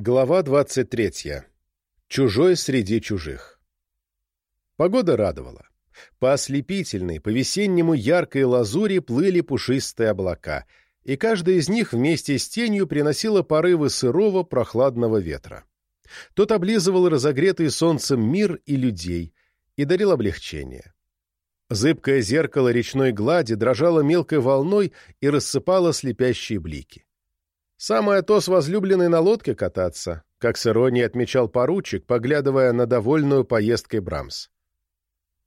Глава 23. Чужой среди чужих. Погода радовала. По ослепительной, по весеннему яркой лазури плыли пушистые облака, и каждая из них вместе с тенью приносила порывы сырого, прохладного ветра. Тот облизывал разогретый солнцем мир и людей и дарил облегчение. Зыбкое зеркало речной глади дрожало мелкой волной и рассыпало слепящие блики. Самое то с возлюбленной на лодке кататься, как с иронией отмечал поручик, поглядывая на довольную поездкой Брамс.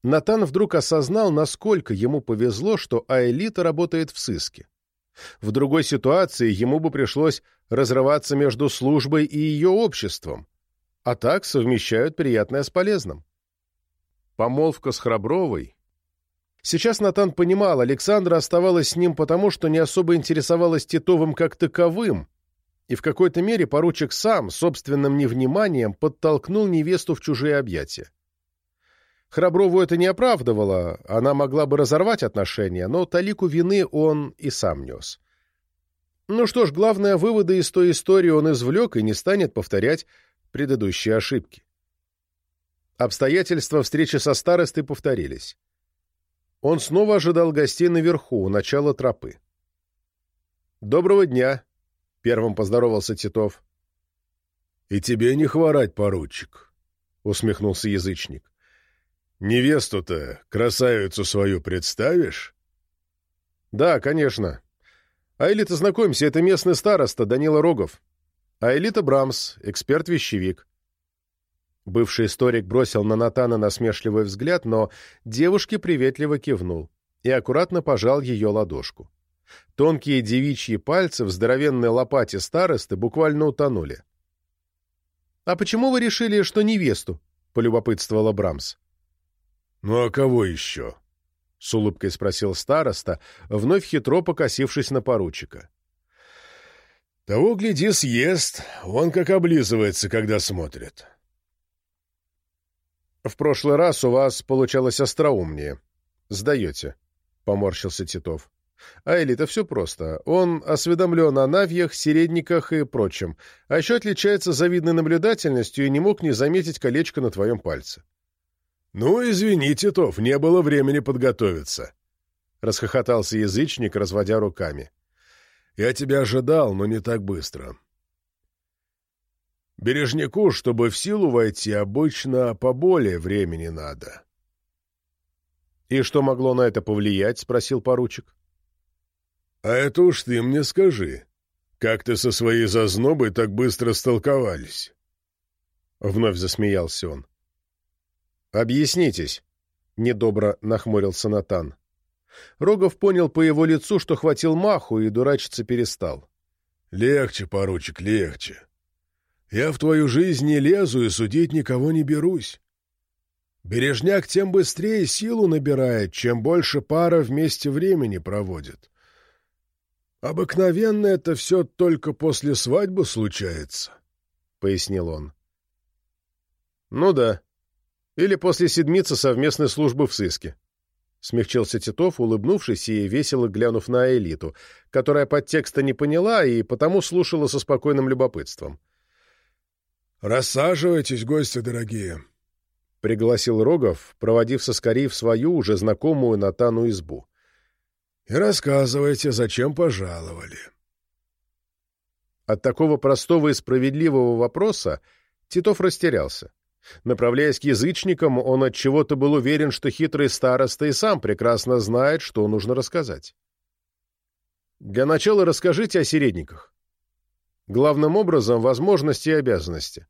Натан вдруг осознал, насколько ему повезло, что Аэлита работает в сыске. В другой ситуации ему бы пришлось разрываться между службой и ее обществом, а так совмещают приятное с полезным. Помолвка с Храбровой Сейчас Натан понимал, Александра оставалась с ним потому, что не особо интересовалась Титовым как таковым, и в какой-то мере поручик сам, собственным невниманием, подтолкнул невесту в чужие объятия. Храброву это не оправдывало, она могла бы разорвать отношения, но талику вины он и сам нес. Ну что ж, главное, выводы из той истории он извлек и не станет повторять предыдущие ошибки. Обстоятельства встречи со старостой повторились. Он снова ожидал гостей наверху, у начала тропы. «Доброго дня!» — первым поздоровался Титов. «И тебе не хворать, поручик!» — усмехнулся язычник. «Невесту-то, красавицу свою, представишь?» «Да, конечно. А Элита, знакомься, это местный староста Данила Рогов. А Элита Брамс, эксперт-вещевик. Бывший историк бросил на Натана насмешливый взгляд, но девушке приветливо кивнул и аккуратно пожал ее ладошку. Тонкие девичьи пальцы в здоровенной лопате старосты буквально утонули. «А почему вы решили, что невесту?» — полюбопытствовала Брамс. «Ну а кого еще?» — с улыбкой спросил староста, вновь хитро покосившись на поручика. «Того, гляди, съест, он как облизывается, когда смотрит». В прошлый раз у вас получалось остроумнее. Сдаете, — поморщился Титов. А Элита все просто. Он осведомлен о навьях, середниках и прочем, а еще отличается завидной наблюдательностью и не мог не заметить колечко на твоем пальце. — Ну, извини, Титов, не было времени подготовиться, — расхохотался язычник, разводя руками. — Я тебя ожидал, но не так быстро. Бережнику, чтобы в силу войти, обычно поболее времени надо. — И что могло на это повлиять? — спросил поручик. — А это уж ты мне скажи. Как ты со своей зазнобой так быстро столковались? Вновь засмеялся он. — Объяснитесь, — недобро нахмурился Натан. Рогов понял по его лицу, что хватил маху, и дурачиться перестал. — Легче, поручик, легче. Я в твою жизнь не лезу и судить никого не берусь. Бережняк тем быстрее силу набирает, чем больше пара вместе времени проводит. Обыкновенно это все только после свадьбы случается, — пояснил он. — Ну да. Или после седмицы совместной службы в сыске. Смягчился Титов, улыбнувшись и весело глянув на элиту, которая подтекста не поняла и потому слушала со спокойным любопытством. — «Рассаживайтесь, гости дорогие», — пригласил Рогов, проводив соскорей в свою уже знакомую Натану избу. «И рассказывайте, зачем пожаловали». От такого простого и справедливого вопроса Титов растерялся. Направляясь к язычникам, он от чего то был уверен, что хитрый староста и сам прекрасно знает, что нужно рассказать. Для начала расскажите о середниках. Главным образом, возможности и обязанности.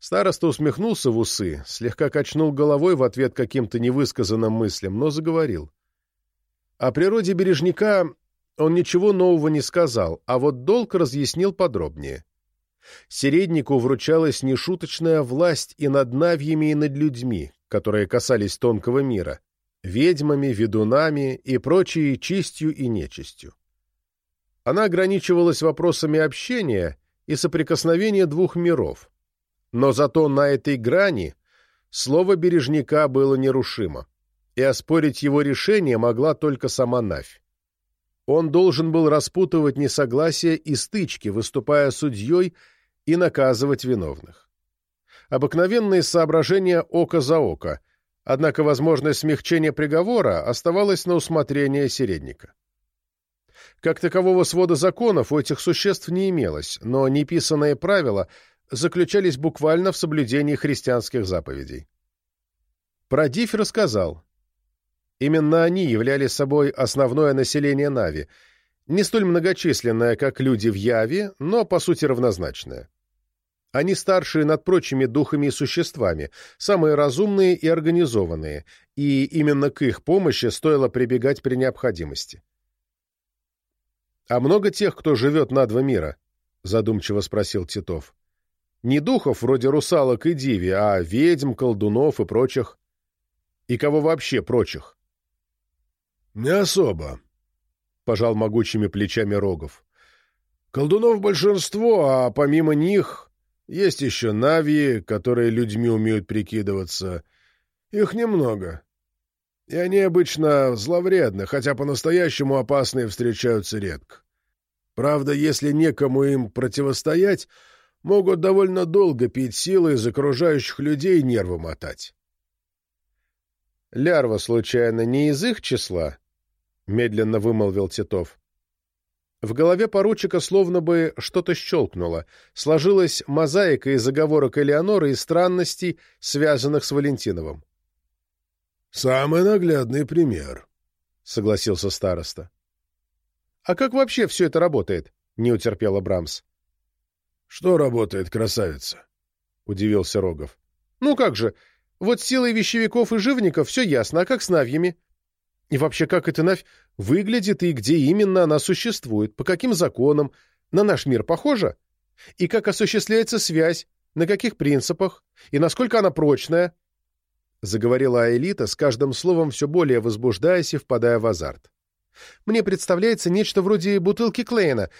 Староста усмехнулся в усы, слегка качнул головой в ответ каким-то невысказанным мыслям, но заговорил. О природе бережника он ничего нового не сказал, а вот долг разъяснил подробнее. Середнику вручалась нешуточная власть и над навьями, и над людьми, которые касались тонкого мира, ведьмами, ведунами и прочей чистью и нечистью. Она ограничивалась вопросами общения и соприкосновения двух миров, но зато на этой грани слово бережника было нерушимо, и оспорить его решение могла только сама Навь. Он должен был распутывать несогласия и стычки, выступая судьей и наказывать виновных. Обыкновенные соображения око за око, однако возможность смягчения приговора оставалась на усмотрение середника. Как такового свода законов у этих существ не имелось, но неписанные правила заключались буквально в соблюдении христианских заповедей. Продиф рассказал, именно они являли собой основное население Нави, не столь многочисленное, как люди в Яве, но, по сути, равнозначное. Они старшие над прочими духами и существами, самые разумные и организованные, и именно к их помощи стоило прибегать при необходимости. «А много тех, кто живет на два мира?» — задумчиво спросил Титов. «Не духов вроде русалок и диви, а ведьм, колдунов и прочих. И кого вообще прочих?» «Не особо», — пожал могучими плечами Рогов. «Колдунов большинство, а помимо них есть еще навьи, которые людьми умеют прикидываться. Их немного. И они обычно зловредны, хотя по-настоящему опасные встречаются редко. Правда, если некому им противостоять, могут довольно долго пить силы из окружающих людей нервы мотать. «Лярва, случайно, не из их числа?» — медленно вымолвил Титов. В голове поручика словно бы что-то щелкнуло. Сложилась мозаика из заговорок Элеоноры и странностей, связанных с Валентиновым. «Самый наглядный пример», — согласился староста. «А как вообще все это работает?» — не утерпела Брамс. «Что работает, красавица?» — удивился Рогов. «Ну как же, вот силой вещевиков и живников все ясно, а как с навьями? И вообще, как эта навь выглядит и где именно она существует, по каким законам, на наш мир похожа? И как осуществляется связь, на каких принципах, и насколько она прочная?» Заговорила Аэлита, с каждым словом все более возбуждаясь и впадая в азарт. «Мне представляется нечто вроде бутылки Клейна,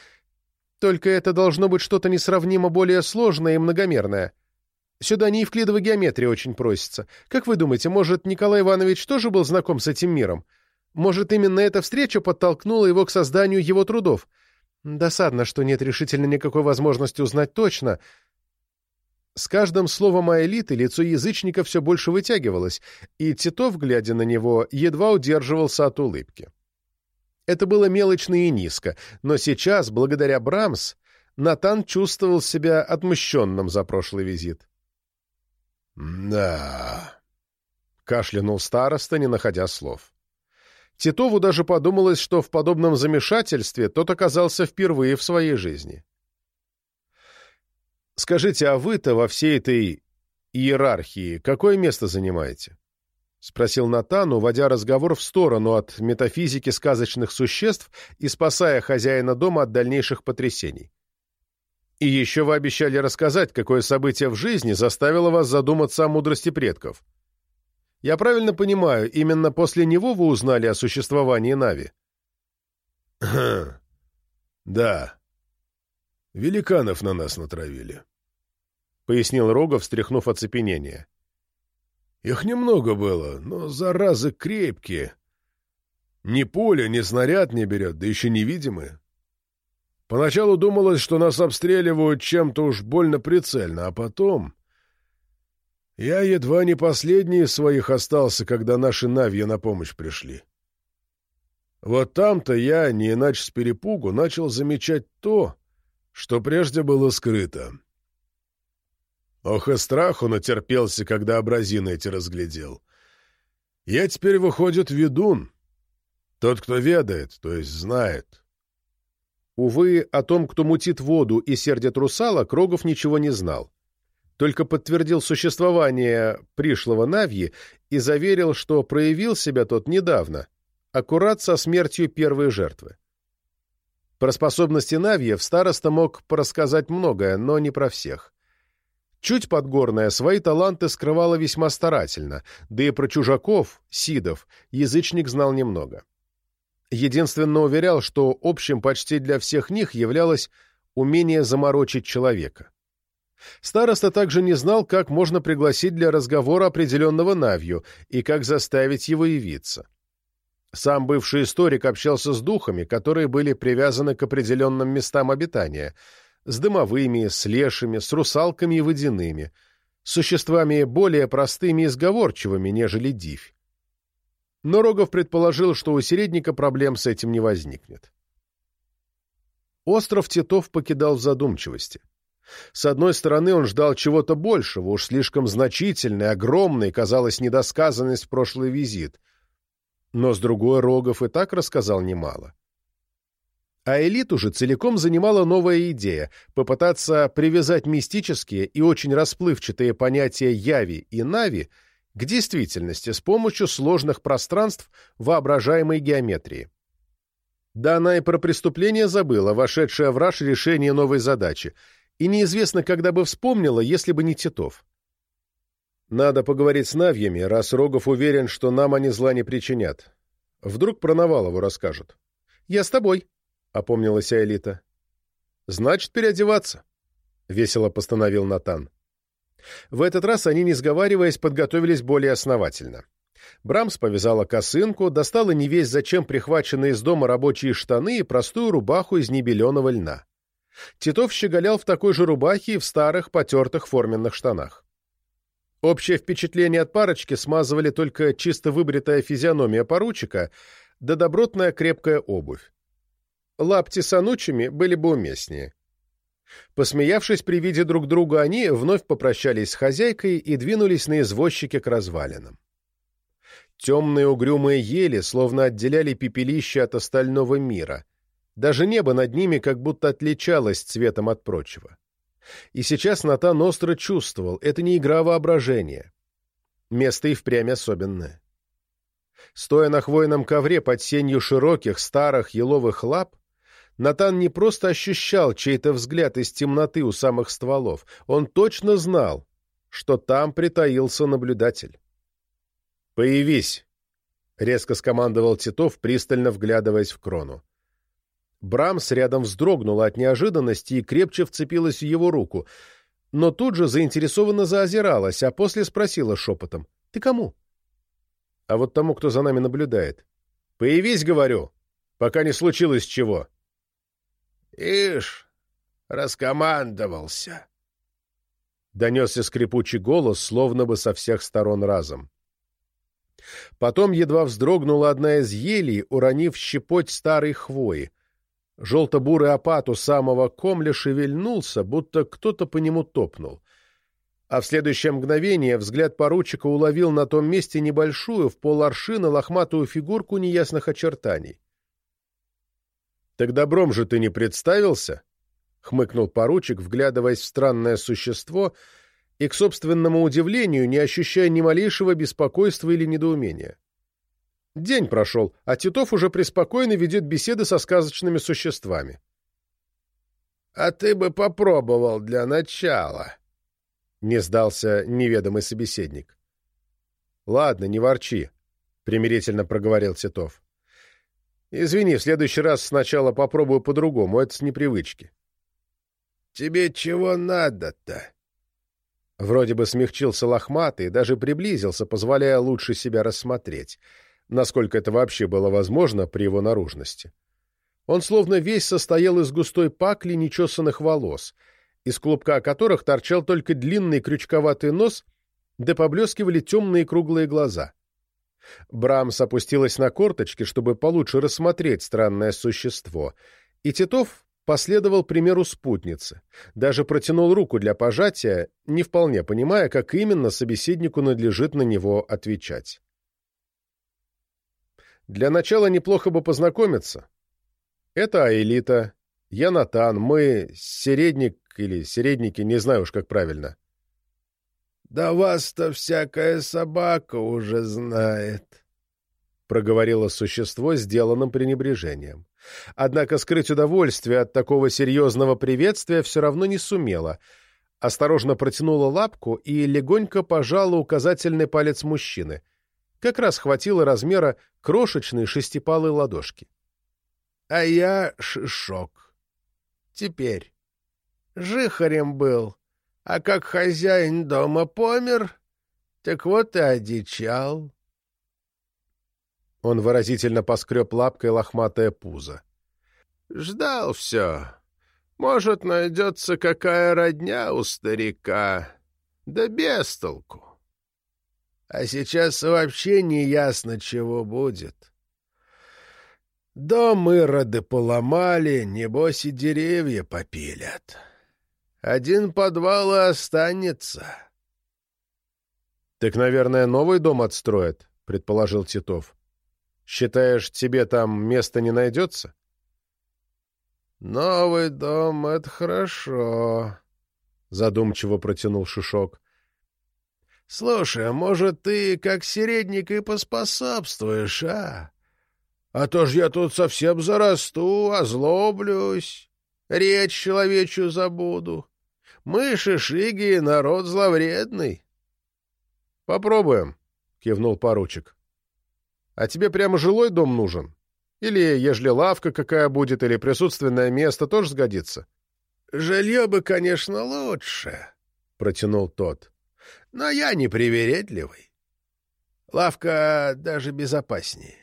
только это должно быть что-то несравнимо более сложное и многомерное. Сюда не евклидова геометрия очень просится. Как вы думаете, может, Николай Иванович тоже был знаком с этим миром? Может, именно эта встреча подтолкнула его к созданию его трудов? Досадно, что нет решительно никакой возможности узнать точно. С каждым словом Аэлиты лицо язычника все больше вытягивалось, и Титов, глядя на него, едва удерживался от улыбки. Это было мелочно и низко, но сейчас, благодаря Брамс, Натан чувствовал себя отмщенным за прошлый визит. «Да...» — кашлянул староста, не находя слов. Титову даже подумалось, что в подобном замешательстве тот оказался впервые в своей жизни. «Скажите, а вы-то во всей этой иерархии какое место занимаете?» — спросил Натан, уводя разговор в сторону от метафизики сказочных существ и спасая хозяина дома от дальнейших потрясений. «И еще вы обещали рассказать, какое событие в жизни заставило вас задуматься о мудрости предков». Я правильно понимаю, именно после него вы узнали о существовании Нави? Хм. Да. Великанов на нас натравили. Пояснил Рогов, встряхнув оцепенение. Их немного было, но заразы крепкие. Ни пуля, ни снаряд не берет, да еще невидимые. Поначалу думалось, что нас обстреливают чем-то уж больно прицельно, а потом... Я едва не последний из своих остался, когда наши навья на помощь пришли. Вот там-то я, не иначе с перепугу, начал замечать то, что прежде было скрыто. Ох, и страху натерпелся, когда образины эти разглядел. Я теперь, выходит, ведун. Тот, кто ведает, то есть знает. Увы, о том, кто мутит воду и сердит русалок, Рогов ничего не знал только подтвердил существование пришлого Навьи и заверил, что проявил себя тот недавно, аккурат со смертью первой жертвы. Про способности Навьев староста мог порассказать многое, но не про всех. Чуть подгорная свои таланты скрывала весьма старательно, да и про чужаков, сидов, язычник знал немного. Единственно уверял, что общим почти для всех них являлось умение заморочить человека. Староста также не знал, как можно пригласить для разговора определенного Навью и как заставить его явиться. Сам бывший историк общался с духами, которые были привязаны к определенным местам обитания, с дымовыми, с лешими, с русалками и водяными, существами более простыми и сговорчивыми, нежели дивь. Но Рогов предположил, что у середника проблем с этим не возникнет. Остров Титов покидал в задумчивости. С одной стороны, он ждал чего-то большего, уж слишком значительной, огромной казалась недосказанность в прошлый визит — но с другой Рогов и так рассказал немало. А элиту же целиком занимала новая идея — попытаться привязать мистические и очень расплывчатые понятия яви и нави к действительности с помощью сложных пространств воображаемой геометрии. Да она и про преступление забыла, вошедшая в раж решение новой задачи, и неизвестно, когда бы вспомнила, если бы не Титов. Надо поговорить с Навьями, раз Рогов уверен, что нам они зла не причинят. Вдруг про Навалову расскажут. — Я с тобой, — опомнилась Аэлита. — Значит, переодеваться, — весело постановил Натан. В этот раз они, не сговариваясь, подготовились более основательно. Брамс повязала косынку, достала не весь зачем прихваченные из дома рабочие штаны и простую рубаху из небеленого льна. Титов щеголял в такой же рубахе и в старых потертых форменных штанах. Общее впечатление от парочки смазывали только чисто выбритая физиономия поручика да добротная крепкая обувь. Лапти с анучами были бы уместнее. Посмеявшись при виде друг друга, они вновь попрощались с хозяйкой и двинулись на извозчике к развалинам. Темные угрюмые ели словно отделяли пепелище от остального мира. Даже небо над ними как будто отличалось цветом от прочего. И сейчас Натан остро чувствовал, это не игра воображения. Место и впрямь особенное. Стоя на хвойном ковре под сенью широких, старых еловых лап, Натан не просто ощущал чей-то взгляд из темноты у самых стволов, он точно знал, что там притаился наблюдатель. «Появись!» — резко скомандовал Титов, пристально вглядываясь в крону. Брамс рядом вздрогнула от неожиданности и крепче вцепилась в его руку, но тут же заинтересованно заозиралась, а после спросила шепотом. «Ты кому?» «А вот тому, кто за нами наблюдает». «Появись, говорю, пока не случилось чего». «Ишь, раскомандовался», — донесся скрипучий голос, словно бы со всех сторон разом. Потом едва вздрогнула одна из елей, уронив щепоть старой хвои. Желто-бурый опат у самого комля шевельнулся, будто кто-то по нему топнул. А в следующее мгновение взгляд поручика уловил на том месте небольшую, в поларшина, лохматую фигурку неясных очертаний. — Так добром же ты не представился? — хмыкнул поручик, вглядываясь в странное существо и, к собственному удивлению, не ощущая ни малейшего беспокойства или недоумения. День прошел, а Титов уже преспокойно ведет беседы со сказочными существами. — А ты бы попробовал для начала, — не сдался неведомый собеседник. — Ладно, не ворчи, — примирительно проговорил Титов. — Извини, в следующий раз сначала попробую по-другому, это с непривычки. — Тебе чего надо-то? Вроде бы смягчился лохматый, даже приблизился, позволяя лучше себя рассмотреть — насколько это вообще было возможно при его наружности. Он словно весь состоял из густой пакли нечесанных волос, из клубка которых торчал только длинный крючковатый нос, да поблескивали темные круглые глаза. Брамс опустилась на корточки, чтобы получше рассмотреть странное существо, и Титов последовал примеру спутницы, даже протянул руку для пожатия, не вполне понимая, как именно собеседнику надлежит на него отвечать. Для начала неплохо бы познакомиться. Это Аэлита, я Натан, мы Середник или Середники, не знаю уж как правильно. — Да вас-то всякая собака уже знает, — проговорило существо сделанным пренебрежением. Однако скрыть удовольствие от такого серьезного приветствия все равно не сумела. Осторожно протянула лапку и легонько пожала указательный палец мужчины — как раз хватило размера крошечной шестипалой ладошки. — А я Шишок. Теперь. Жихарем был, а как хозяин дома помер, так вот и одичал. Он выразительно поскреб лапкой лохматое пузо. «Ждал все. Может, найдется какая родня у старика. Да без толку. А сейчас вообще не ясно, чего будет. Дом роды поломали, небось и деревья попилят. Один подвал и останется». «Так, наверное, новый дом отстроят», — предположил Титов. «Считаешь, тебе там места не найдется?» «Новый дом — это хорошо», — задумчиво протянул Шишок. «Слушай, а может, ты, как середник, и поспособствуешь, а? А то ж я тут совсем зарасту, озлоблюсь, речь человечью забуду. Мы, шишиги, народ зловредный». «Попробуем», — кивнул поручик. «А тебе прямо жилой дом нужен?» Или, ежели лавка какая будет, или присутственное место, тоже сгодится. — Жилье бы, конечно, лучше, — протянул тот. — Но я не привередливый. Лавка даже безопаснее.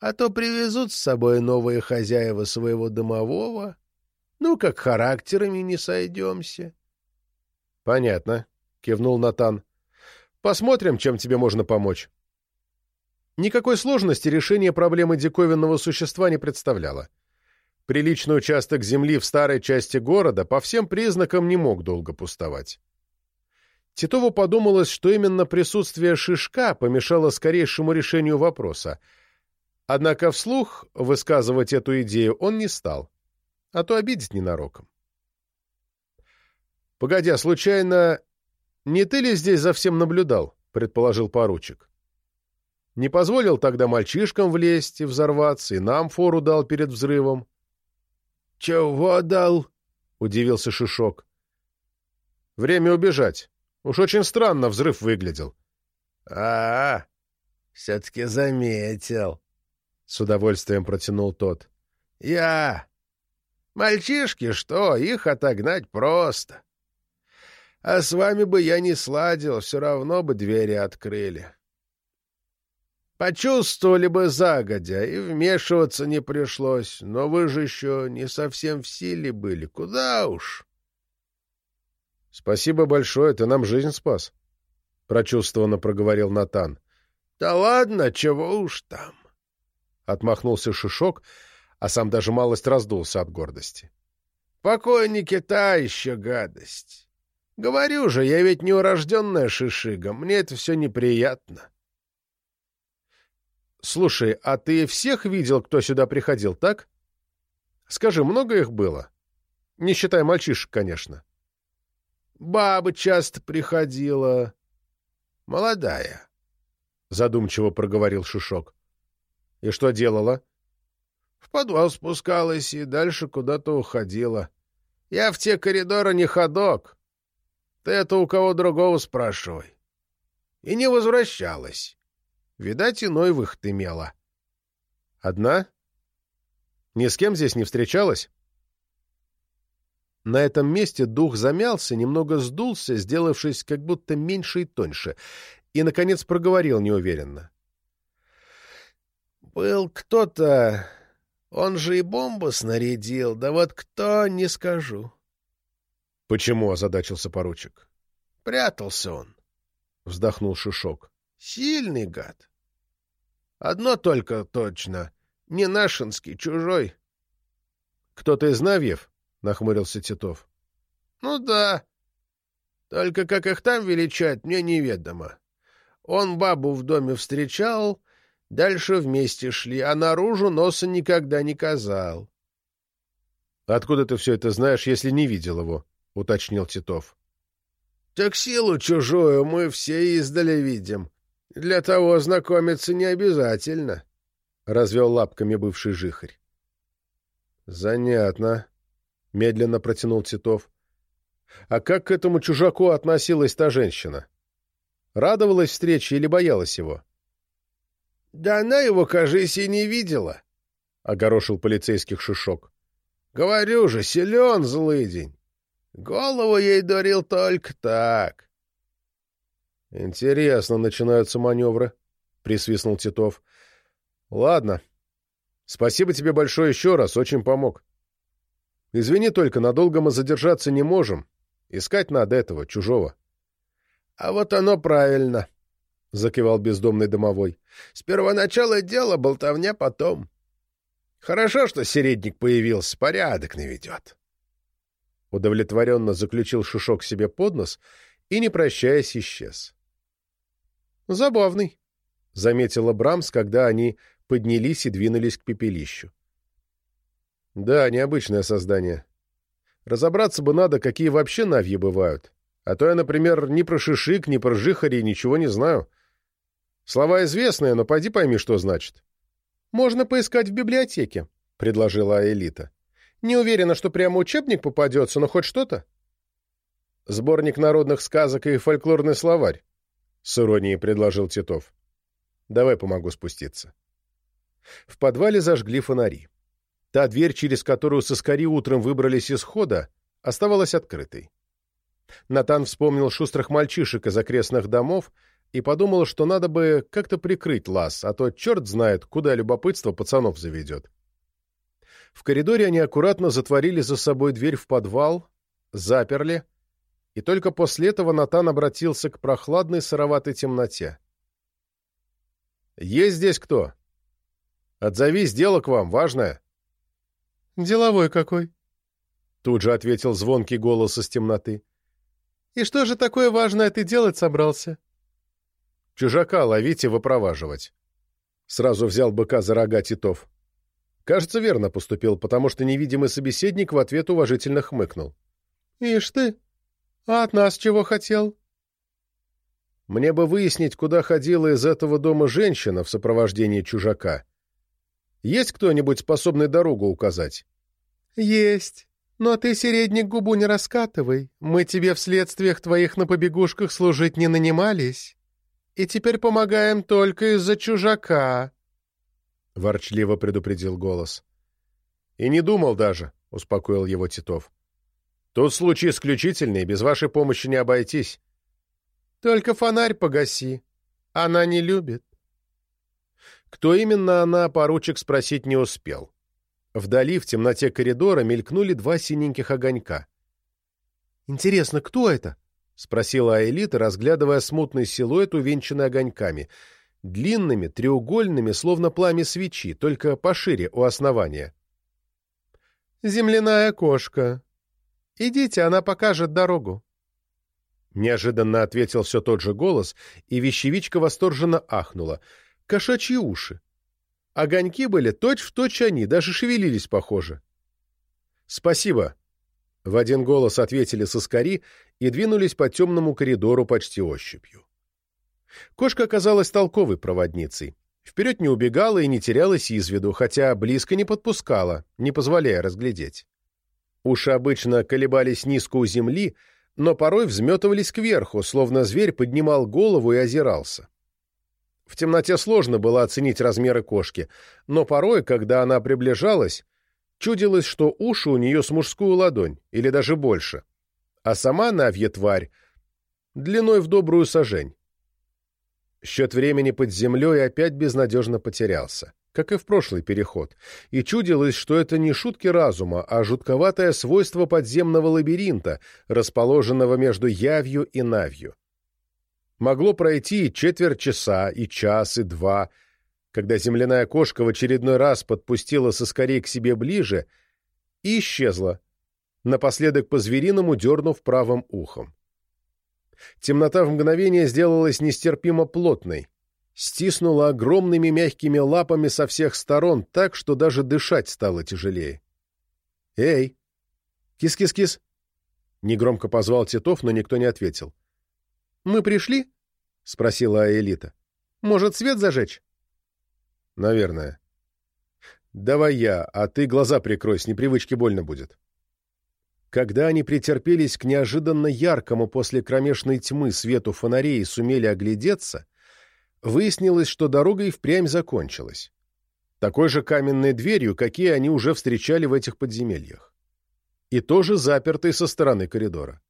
А то привезут с собой новые хозяева своего домового. Ну, как характерами не сойдемся. — Понятно, — кивнул Натан. — Посмотрим, чем тебе можно помочь. Никакой сложности решение проблемы диковинного существа не представляло. Приличный участок земли в старой части города по всем признакам не мог долго пустовать. Титову подумалось, что именно присутствие Шишка помешало скорейшему решению вопроса. Однако вслух высказывать эту идею он не стал, а то обидеть ненароком. «Погодя, случайно, не ты ли здесь за всем наблюдал?» — предположил поручик. Не позволил тогда мальчишкам влезть и взорваться, и нам фору дал перед взрывом. — Чего дал? — удивился Шишок. — Время убежать. Уж очень странно взрыв выглядел. А — А-а, все-таки заметил, — с удовольствием протянул тот. — Я. Мальчишки что, их отогнать просто. А с вами бы я не сладил, все равно бы двери открыли. — Почувствовали бы загодя, и вмешиваться не пришлось, но вы же еще не совсем в силе были. Куда уж? — Спасибо большое, ты нам жизнь спас, — прочувствованно проговорил Натан. — Да ладно, чего уж там. Отмахнулся Шишок, а сам даже малость раздулся от гордости. — Покойники та еще гадость. Говорю же, я ведь не урожденная шишига, мне это все неприятно. — Слушай, а ты всех видел, кто сюда приходил, так? Скажи, много их было? Не считая мальчишек, конечно. Баба часто приходила. Молодая. Задумчиво проговорил Шишок. И что делала? В подвал спускалась и дальше куда-то уходила. Я в те коридоры не ходок. Ты это у кого другого спрашивай. И не возвращалась. Видать, иной выход имела. Одна? Ни с кем здесь не встречалась? На этом месте дух замялся, немного сдулся, сделавшись как будто меньше и тоньше, и, наконец, проговорил неуверенно. «Был кто-то, он же и бомбу снарядил, да вот кто, не скажу». «Почему?» — озадачился поручик. «Прятался он», — вздохнул Шишок. «Сильный гад. Одно только точно. Не нашинский, чужой. — Кто-то из Навьев? — нахмурился Титов. — Ну да. Только как их там величать, мне неведомо. Он бабу в доме встречал, дальше вместе шли, а наружу носа никогда не казал. — Откуда ты все это знаешь, если не видел его? — уточнил Титов. — Так силу чужую мы все издали видим. Для того знакомиться не обязательно, — развел лапками бывший жихарь. — Занятно, — медленно протянул Титов. — А как к этому чужаку относилась та женщина? Радовалась встрече или боялась его? — Да она его, кажись, и не видела, — огорошил полицейских шишок. — Говорю же, силен злый день. Голову ей дарил только так. Интересно начинаются маневры, присвистнул Титов. Ладно. Спасибо тебе большое еще раз, очень помог. Извини только, надолго мы задержаться не можем. Искать надо этого, чужого. — А вот оно правильно, — закивал бездомный домовой. — С первоначала дела болтовня потом. Хорошо, что середник появился, порядок наведет. Удовлетворенно заключил Шишок себе под нос и, не прощаясь, исчез. — Забавный, — заметила Брамс, когда они поднялись и двинулись к пепелищу. — Да, необычное создание. Разобраться бы надо, какие вообще навьи бывают. А то я, например, ни про шишик, ни про жихари ничего не знаю. Слова известные, но пойди пойми, что значит. — Можно поискать в библиотеке, — предложила Аэлита. — Не уверена, что прямо учебник попадется, но хоть что-то. — Сборник народных сказок и фольклорный словарь, — с иронией предложил Титов. — Давай помогу спуститься. В подвале зажгли фонари. Та дверь, через которую соскари утром выбрались из хода, оставалась открытой. Натан вспомнил шустрых мальчишек из окрестных домов и подумал, что надо бы как-то прикрыть лаз, а то черт знает, куда любопытство пацанов заведет. В коридоре они аккуратно затворили за собой дверь в подвал, заперли, и только после этого Натан обратился к прохладной сыроватой темноте. «Есть здесь кто? Отзовись, дело к вам, важное». «Деловой какой!» Тут же ответил звонкий голос из темноты. «И что же такое важное ты делать собрался?» «Чужака ловить и выпроваживать». Сразу взял быка за рога Титов. Кажется, верно поступил, потому что невидимый собеседник в ответ уважительно хмыкнул. «Ишь ты! А от нас чего хотел?» «Мне бы выяснить, куда ходила из этого дома женщина в сопровождении чужака. Есть кто-нибудь, способный дорогу указать?» «Есть. Но ты, середник, губу не раскатывай. Мы тебе в следствиях твоих на побегушках служить не нанимались. И теперь помогаем только из-за чужака», — ворчливо предупредил голос. «И не думал даже», — успокоил его Титов. «Тут случай исключительный, без вашей помощи не обойтись». «Только фонарь погаси. Она не любит». Кто именно она, поручик спросить не успел. Вдали, в темноте коридора, мелькнули два синеньких огонька. «Интересно, кто это?» — спросила Аэлита, разглядывая смутный силуэт, увенчанный огоньками. Длинными, треугольными, словно пламя свечи, только пошире у основания. «Земляная кошка. Идите, она покажет дорогу». Неожиданно ответил все тот же голос, и вещевичка восторженно ахнула — кошачьи уши. Огоньки были точь-в-точь они, даже шевелились похоже. «Спасибо», — в один голос ответили соскари и двинулись по темному коридору почти ощупью. Кошка оказалась толковой проводницей. Вперед не убегала и не терялась из виду, хотя близко не подпускала, не позволяя разглядеть. Уши обычно колебались низко у земли, но порой взметывались кверху, словно зверь поднимал голову и озирался. В темноте сложно было оценить размеры кошки, но порой, когда она приближалась, чудилось, что уши у нее с мужскую ладонь, или даже больше, а сама навья тварь длиной в добрую сажень. Счет времени под землей опять безнадежно потерялся, как и в прошлый переход, и чудилось, что это не шутки разума, а жутковатое свойство подземного лабиринта, расположенного между явью и навью. Могло пройти и четверть часа, и час, и два, когда земляная кошка в очередной раз подпустила соскорей к себе ближе и исчезла, напоследок по-звериному дернув правым ухом. Темнота в мгновение сделалась нестерпимо плотной, стиснула огромными мягкими лапами со всех сторон так, что даже дышать стало тяжелее. «Эй! Кис-кис-кис!» Негромко позвал Титов, но никто не ответил. «Мы пришли?» — спросила Аэлита. «Может, свет зажечь?» «Наверное». «Давай я, а ты глаза прикрой, с непривычки больно будет». Когда они претерпелись к неожиданно яркому после кромешной тьмы свету фонарей и сумели оглядеться, выяснилось, что дорога и впрямь закончилась. Такой же каменной дверью, какие они уже встречали в этих подземельях. И тоже запертой со стороны коридора.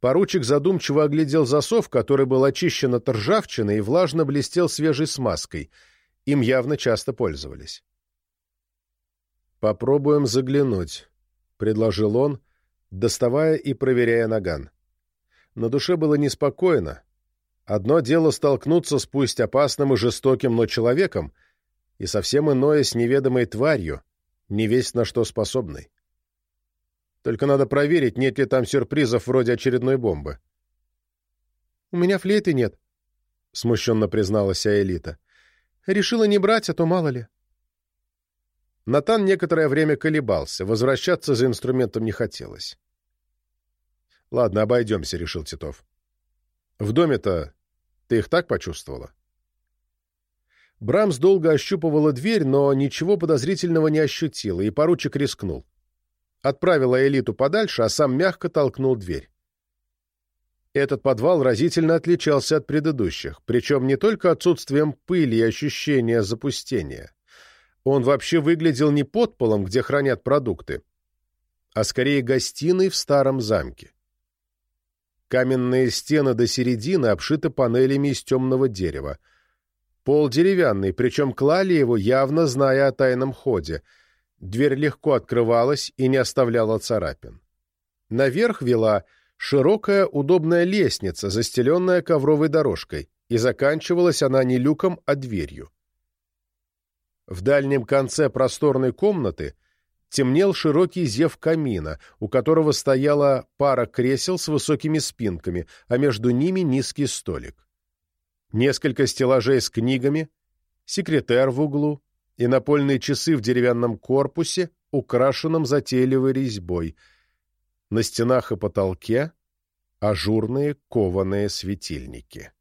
Поручик задумчиво оглядел засов, который был очищен от ржавчины и влажно блестел свежей смазкой. Им явно часто пользовались. «Попробуем заглянуть», — предложил он, доставая и проверяя наган. На душе было неспокойно. Одно дело столкнуться с пусть опасным и жестоким, но человеком, и совсем иное с неведомой тварью, не весть на что способной. Только надо проверить, нет ли там сюрпризов вроде очередной бомбы. — У меня флейты нет, — смущенно призналась Аэлита. — Решила не брать, а то мало ли. Натан некоторое время колебался, возвращаться за инструментом не хотелось. «Ладно, обойдемся», — решил Титов. «В доме-то ты их так почувствовала?» Брамс долго ощупывала дверь, но ничего подозрительного не ощутила, и поручик рискнул. Отправила элиту подальше, а сам мягко толкнул дверь. Этот подвал разительно отличался от предыдущих, причем не только отсутствием пыли и ощущения запустения. Он вообще выглядел не подполом, где хранят продукты, а скорее гостиной в старом замке. Каменные стены до середины обшиты панелями из темного дерева. Пол деревянный, причем клали его, явно зная о тайном ходе. Дверь легко открывалась и не оставляла царапин. Наверх вела широкая удобная лестница, застеленная ковровой дорожкой, и заканчивалась она не люком, а дверью. В дальнем конце просторной комнаты — темнел широкий зев камина, у которого стояла пара кресел с высокими спинками, а между ними низкий столик. Несколько стеллажей с книгами, секретер в углу и напольные часы в деревянном корпусе, украшенном затейливой резьбой. На стенах и потолке ажурные кованые светильники.